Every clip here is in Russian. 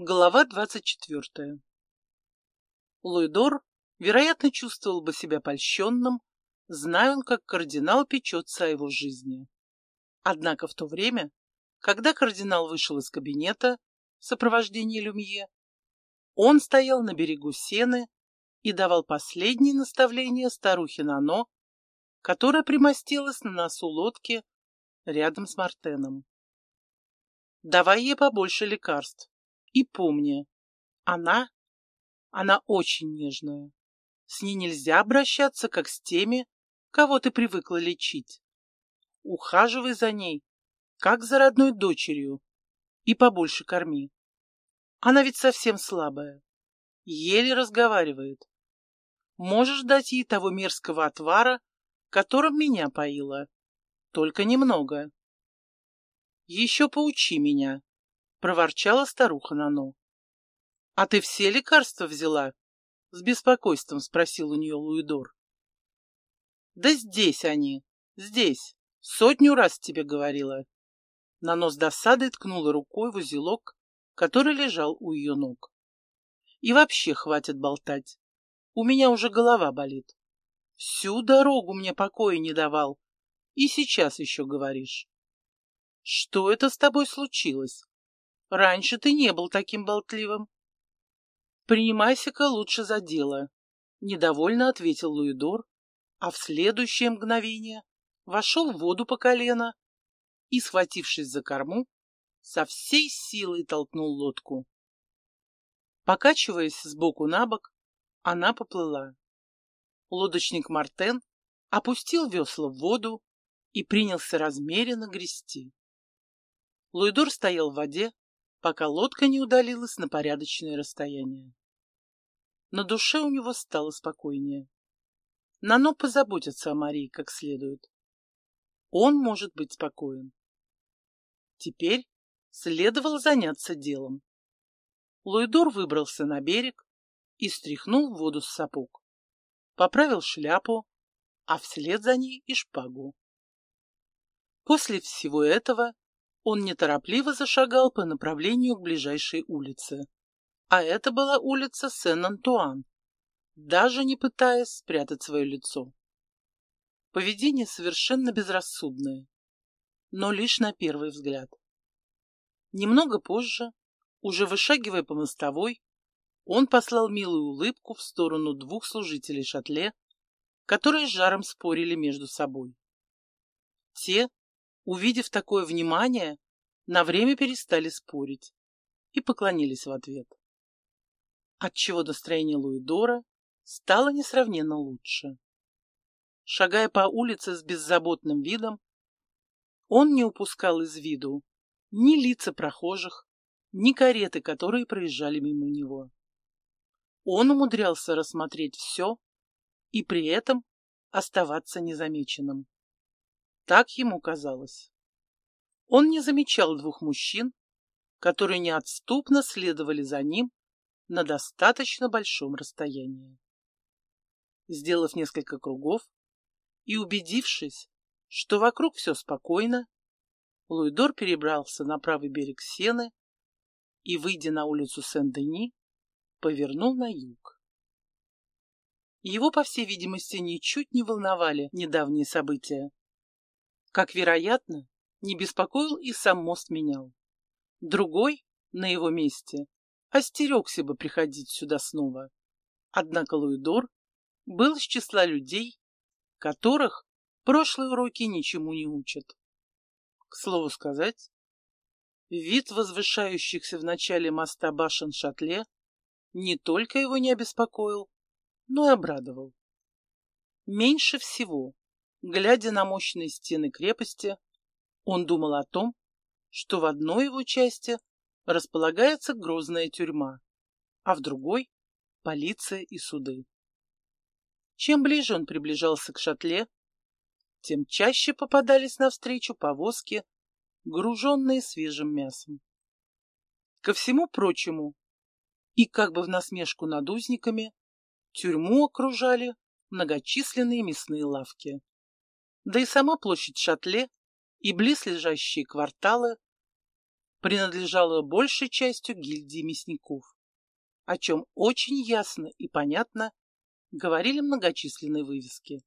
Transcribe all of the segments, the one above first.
Глава двадцать четвертая. Луидор, вероятно, чувствовал бы себя польщенным, зная он, как кардинал печется о его жизни. Однако в то время, когда кардинал вышел из кабинета в сопровождении Люмье, он стоял на берегу сены и давал последние наставления старухе Нано, которая примостилась на носу лодки рядом с Мартеном. «Давай ей побольше лекарств», и помни, она, она очень нежная. С ней нельзя обращаться, как с теми, кого ты привыкла лечить. Ухаживай за ней, как за родной дочерью, и побольше корми. Она ведь совсем слабая, еле разговаривает. Можешь дать ей того мерзкого отвара, которым меня поила, только немного. Еще поучи меня, — проворчала старуха Нано. — А ты все лекарства взяла? — с беспокойством спросил у нее Луидор. — Да здесь они, здесь, сотню раз тебе говорила. Нано с досадой ткнула рукой в узелок, который лежал у ее ног. И вообще хватит болтать. У меня уже голова болит. Всю дорогу мне покоя не давал. И сейчас еще говоришь. Что это с тобой случилось? Раньше ты не был таким болтливым. Принимайся-ка лучше за дело, — недовольно ответил Луидор, а в следующее мгновение вошел в воду по колено и, схватившись за корму, со всей силой толкнул лодку. Покачиваясь сбоку на бок, она поплыла. Лодочник Мартен опустил весла в воду и принялся размеренно грести. Луидор стоял в воде, пока лодка не удалилась на порядочное расстояние. На душе у него стало спокойнее. Нано позаботится о Марии как следует. Он может быть спокоен. Теперь следовало заняться делом. Луидор выбрался на берег и стряхнул воду с сапог. Поправил шляпу, а вслед за ней и шпагу. После всего этого он неторопливо зашагал по направлению к ближайшей улице. А это была улица Сен-Антуан, даже не пытаясь спрятать свое лицо. Поведение совершенно безрассудное, но лишь на первый взгляд. Немного позже, уже вышагивая по мостовой, он послал милую улыбку в сторону двух служителей шатле, которые с жаром спорили между собой. Те увидев такое внимание, на время перестали спорить и поклонились в ответ. Отчего настроение Луидора стало несравненно лучше. Шагая по улице с беззаботным видом, он не упускал из виду ни лица прохожих, ни кареты, которые проезжали мимо него. Он умудрялся рассмотреть все и при этом оставаться незамеченным. Так ему казалось. Он не замечал двух мужчин, которые неотступно следовали за ним на достаточно большом расстоянии. Сделав несколько кругов и убедившись, что вокруг все спокойно, Луидор перебрался на правый берег Сены и, выйдя на улицу Сен-Дени, повернул на юг. Его, по всей видимости, ничуть не волновали недавние события. Как вероятно, не беспокоил и сам мост менял. Другой, на его месте, остерегся бы приходить сюда снова. Однако Луидор был из числа людей, которых прошлые уроки ничему не учат. К слову сказать, вид возвышающихся в начале моста башен Шатле не только его не обеспокоил, но и обрадовал. Меньше всего Глядя на мощные стены крепости, он думал о том, что в одной его части располагается грозная тюрьма, а в другой — полиция и суды. Чем ближе он приближался к шатле, тем чаще попадались навстречу повозки, груженные свежим мясом. Ко всему прочему, и как бы в насмешку над узниками, тюрьму окружали многочисленные мясные лавки. Да и сама площадь Шатле и близлежащие кварталы принадлежало большей частью гильдии мясников, о чем очень ясно и понятно говорили многочисленные вывески.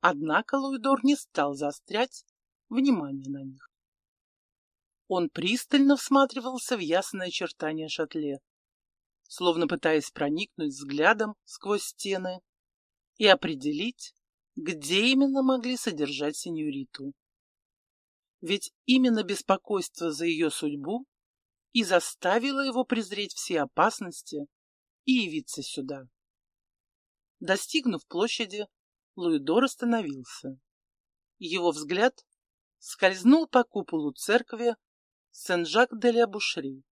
Однако Луидор не стал заострять внимание на них. Он пристально всматривался в ясные очертания шатле, словно пытаясь проникнуть взглядом сквозь стены и определить, где именно могли содержать сеньориту. Ведь именно беспокойство за ее судьбу и заставило его презреть все опасности и явиться сюда. Достигнув площади, Луидор остановился. Его взгляд скользнул по куполу церкви Сен-Жак-де-Ля-Бушри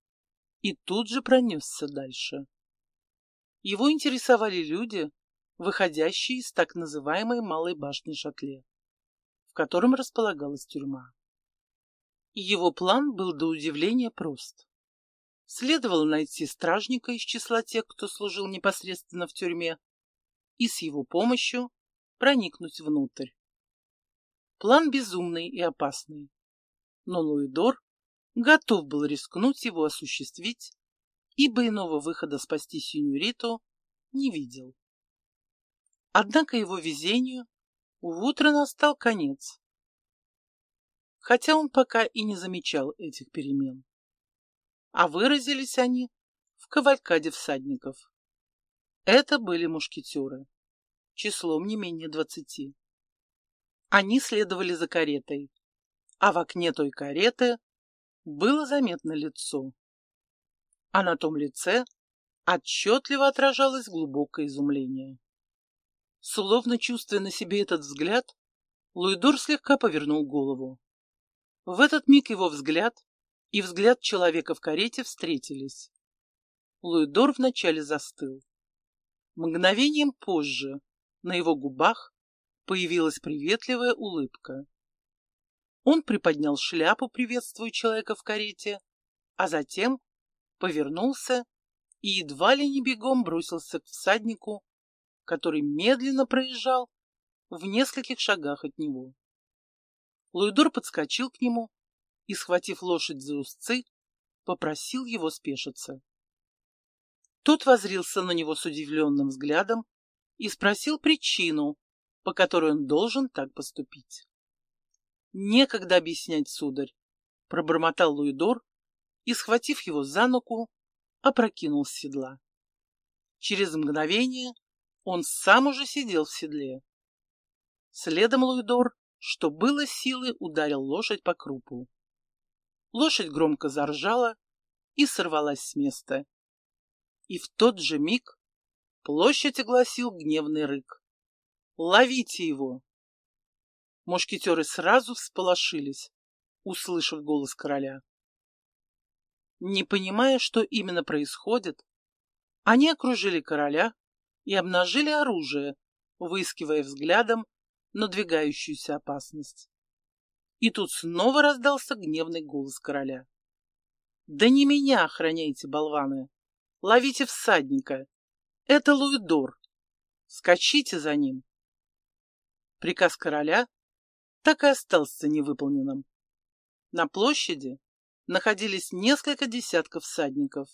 и тут же пронесся дальше. Его интересовали люди, выходящие из так называемой Малой башни Шатле, в котором располагалась тюрьма. Его план был до удивления прост. Следовало найти стражника из числа тех, кто служил непосредственно в тюрьме, и с его помощью проникнуть внутрь. План безумный и опасный, но Луидор готов был рискнуть его осуществить, ибо иного выхода спасти синьориту не видел. Однако его везению в утро настал конец, хотя он пока и не замечал этих перемен. А выразились они в кавалькаде всадников. Это были мушкетеры, числом не менее двадцати. Они следовали за каретой, а в окне той кареты было заметно лицо. А на том лице отчетливо отражалось глубокое изумление. Словно чувствуя на себе этот взгляд, Луидор слегка повернул голову. В этот миг его взгляд и взгляд человека в карете встретились. Луидор вначале застыл. Мгновением позже на его губах появилась приветливая улыбка. Он приподнял шляпу, приветствуя человека в карете, а затем повернулся и едва ли не бегом бросился к всаднику, который медленно проезжал в нескольких шагах от него. Луидор подскочил к нему и, схватив лошадь за узцы, попросил его спешиться. Тот возрился на него с удивленным взглядом и спросил причину, по которой он должен так поступить. Некогда объяснять, сударь, пробормотал Луидор и, схватив его за ногу, опрокинул с седла. Через мгновение он сам уже сидел в седле. Следом Луидор, что было силы, ударил лошадь по крупу. Лошадь громко заржала и сорвалась с места. И в тот же миг площадь огласил гневный рык. «Ловите его!» Мушкетеры сразу всполошились, услышав голос короля. Не понимая, что именно происходит, они окружили короля и обнажили оружие, выискивая взглядом надвигающуюся опасность. И тут снова раздался гневный голос короля. «Да не меня охраняйте, болваны! Ловите всадника! Это Луидор! Скачите за ним!» Приказ короля так и остался невыполненным. На площади находились несколько десятков всадников,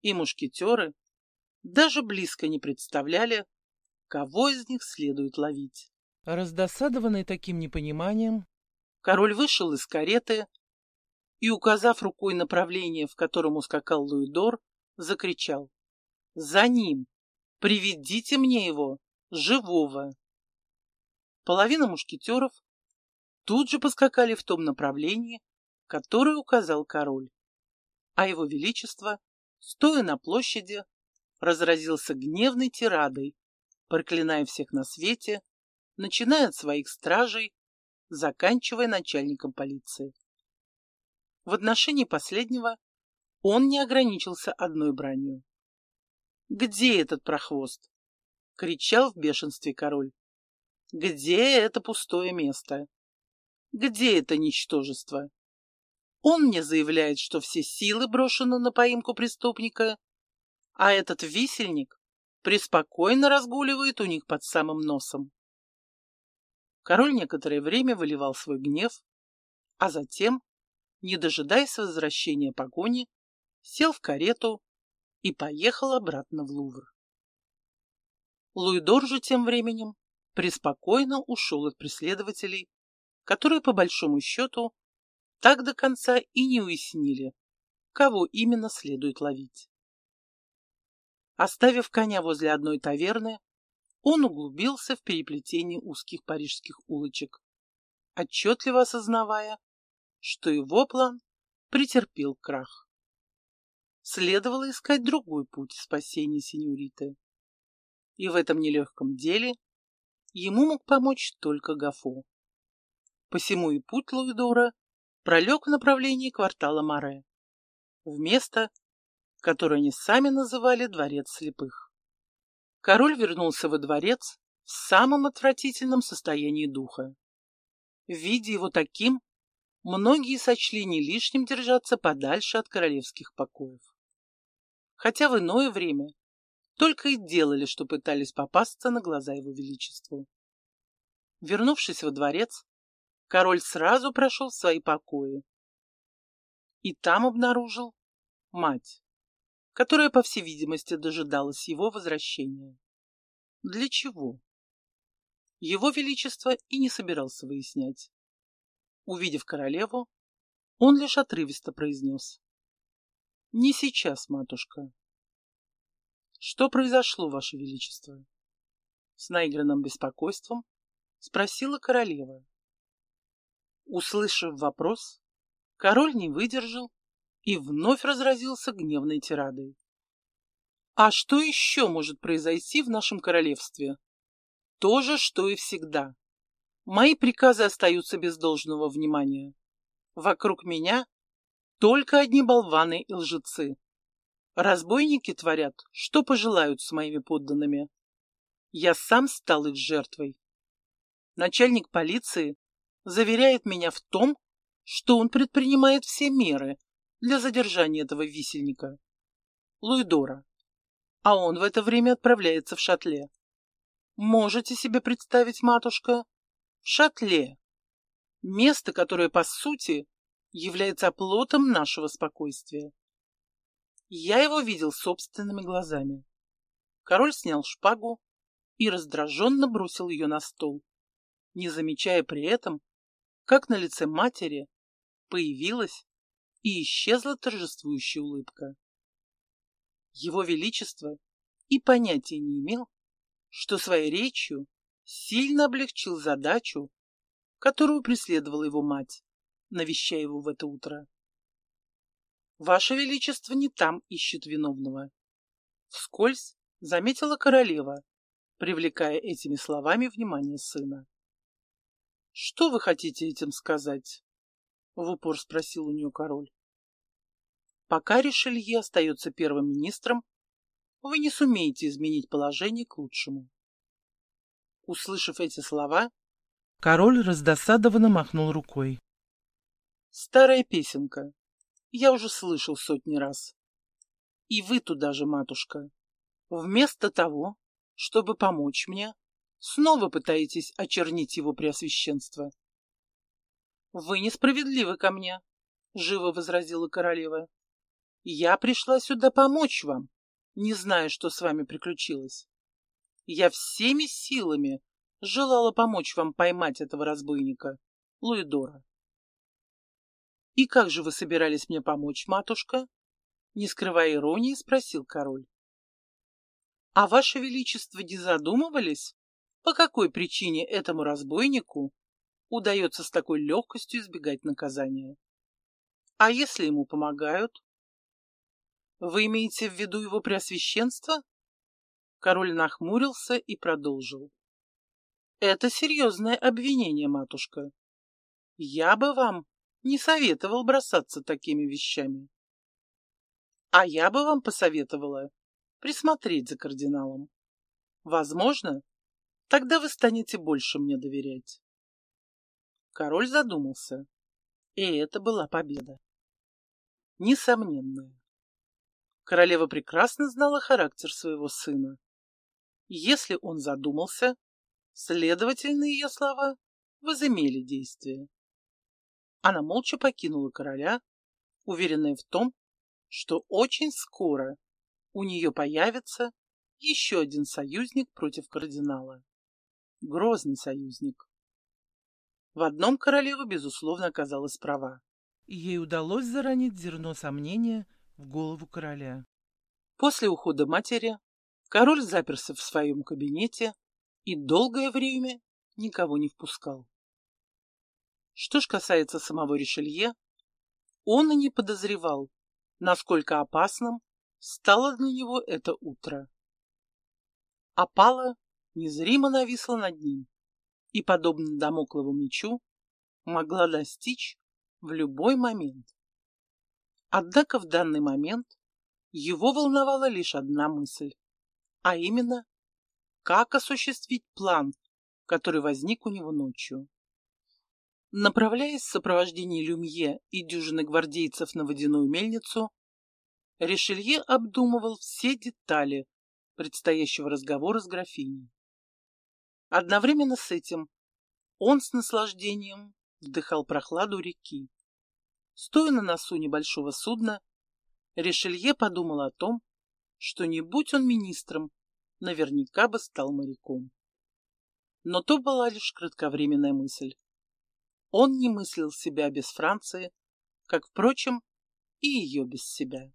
и мушкетеры даже близко не представляли, кого из них следует ловить. Раздосадованный таким непониманием, король вышел из кареты и, указав рукой направление, в котором ускакал Луидор, закричал «За ним! Приведите мне его, живого!» Половина мушкетеров тут же поскакали в том направлении, которое указал король. А его величество, стоя на площади, разразился гневной тирадой, проклиная всех на свете, начиная от своих стражей, заканчивая начальником полиции. В отношении последнего он не ограничился одной бранью. «Где этот прохвост?» — кричал в бешенстве король. «Где это пустое место? Где это ничтожество? Он мне заявляет, что все силы брошены на поимку преступника, а этот висельник преспокойно разгуливает у них под самым носом. Король некоторое время выливал свой гнев, а затем, не дожидаясь возвращения погони, сел в карету и поехал обратно в Лувр. Луидор же тем временем преспокойно ушел от преследователей, которые, по большому счету, так до конца и не уяснили, кого именно следует ловить. Оставив коня возле одной таверны, он углубился в переплетение узких парижских улочек, отчетливо осознавая, что его план претерпел крах. Следовало искать другой путь спасения сеньориты. И в этом нелегком деле ему мог помочь только Гафо. Посему и путь Луидора пролег в направлении квартала Море, в место, которое они сами называли Дворец Слепых. Король вернулся во дворец в самом отвратительном состоянии духа. Видя его таким, многие сочли не лишним держаться подальше от королевских покоев. Хотя в иное время только и делали, что пытались попасться на глаза его величеству. Вернувшись во дворец, король сразу прошел в свои покои и там обнаружил мать, которая, по всей видимости, дожидалась его возвращения. Для чего? Его Величество и не собирался выяснять. Увидев королеву, он лишь отрывисто произнес. «Не сейчас, матушка». «Что произошло, Ваше Величество?» С наигранным беспокойством спросила королева. Услышав вопрос, король не выдержал и вновь разразился гневной тирадой. «А что еще может произойти в нашем королевстве?» То же, что и всегда. Мои приказы остаются без должного внимания. Вокруг меня только одни болваны и лжецы. Разбойники творят, что пожелают с моими подданными. Я сам стал их жертвой. Начальник полиции заверяет меня в том, что он предпринимает все меры для задержания этого висельника, Луидора, а он в это время отправляется в шатле. Можете себе представить, матушка? В шатле. Место, которое, по сути, является оплотом нашего спокойствия. Я его видел собственными глазами. Король снял шпагу и раздраженно бросил ее на стол, не замечая при этом, как на лице матери появилась и исчезла торжествующая улыбка. Его Величество и понятия не имел, что своей речью сильно облегчил задачу, которую преследовала его мать, навещая его в это утро. Ваше Величество не там ищет виновного. Вскользь заметила королева, привлекая этими словами внимание сына. «Что вы хотите этим сказать?» — в упор спросил у нее король. «Пока Ришелье остается первым министром, вы не сумеете изменить положение к лучшему. Услышав эти слова, король раздосадованно махнул рукой. Старая песенка. Я уже слышал сотни раз. И вы туда же, матушка. Вместо того, чтобы помочь мне, снова пытаетесь очернить его преосвященство. Вы несправедливы ко мне, живо возразила королева. Я пришла сюда помочь вам, не зная, что с вами приключилось. Я всеми силами желала помочь вам поймать этого разбойника, Луидора. «И как же вы собирались мне помочь, матушка?» Не скрывая иронии, спросил король. «А ваше величество не задумывались, по какой причине этому разбойнику удается с такой легкостью избегать наказания? А если ему помогают? Вы имеете в виду его преосвященство? Король нахмурился и продолжил. Это серьезное обвинение, матушка. Я бы вам не советовал бросаться такими вещами. А я бы вам посоветовала присмотреть за кардиналом. Возможно, тогда вы станете больше мне доверять. Король задумался, и это была победа. Несомненная. Королева прекрасно знала характер своего сына. Если он задумался, следовательно, ее слова возымели действие. Она молча покинула короля, уверенная в том, что очень скоро у нее появится еще один союзник против кардинала. Грозный союзник. В одном королева, безусловно, оказалась права. И ей удалось заронить зерно сомнения в голову короля. После ухода матери король заперся в своем кабинете и долгое время никого не впускал. Что ж касается самого Ришелье, он и не подозревал, насколько опасным стало для него это утро. Опала незримо нависла над ним и, подобно домоклову мечу, могла достичь в любой момент. Однако в данный момент его волновала лишь одна мысль, а именно, как осуществить план, который возник у него ночью. Направляясь в сопровождении Люмье и дюжины гвардейцев на водяную мельницу, Ришелье обдумывал все детали предстоящего разговора с графиней. Одновременно с этим он с наслаждением вдыхал прохладу реки. Стоя на носу небольшого судна, Ришелье подумал о том, что не будь он министром, наверняка бы стал моряком. Но то была лишь кратковременная мысль. Он не мыслил себя без Франции, как, впрочем, и ее без себя.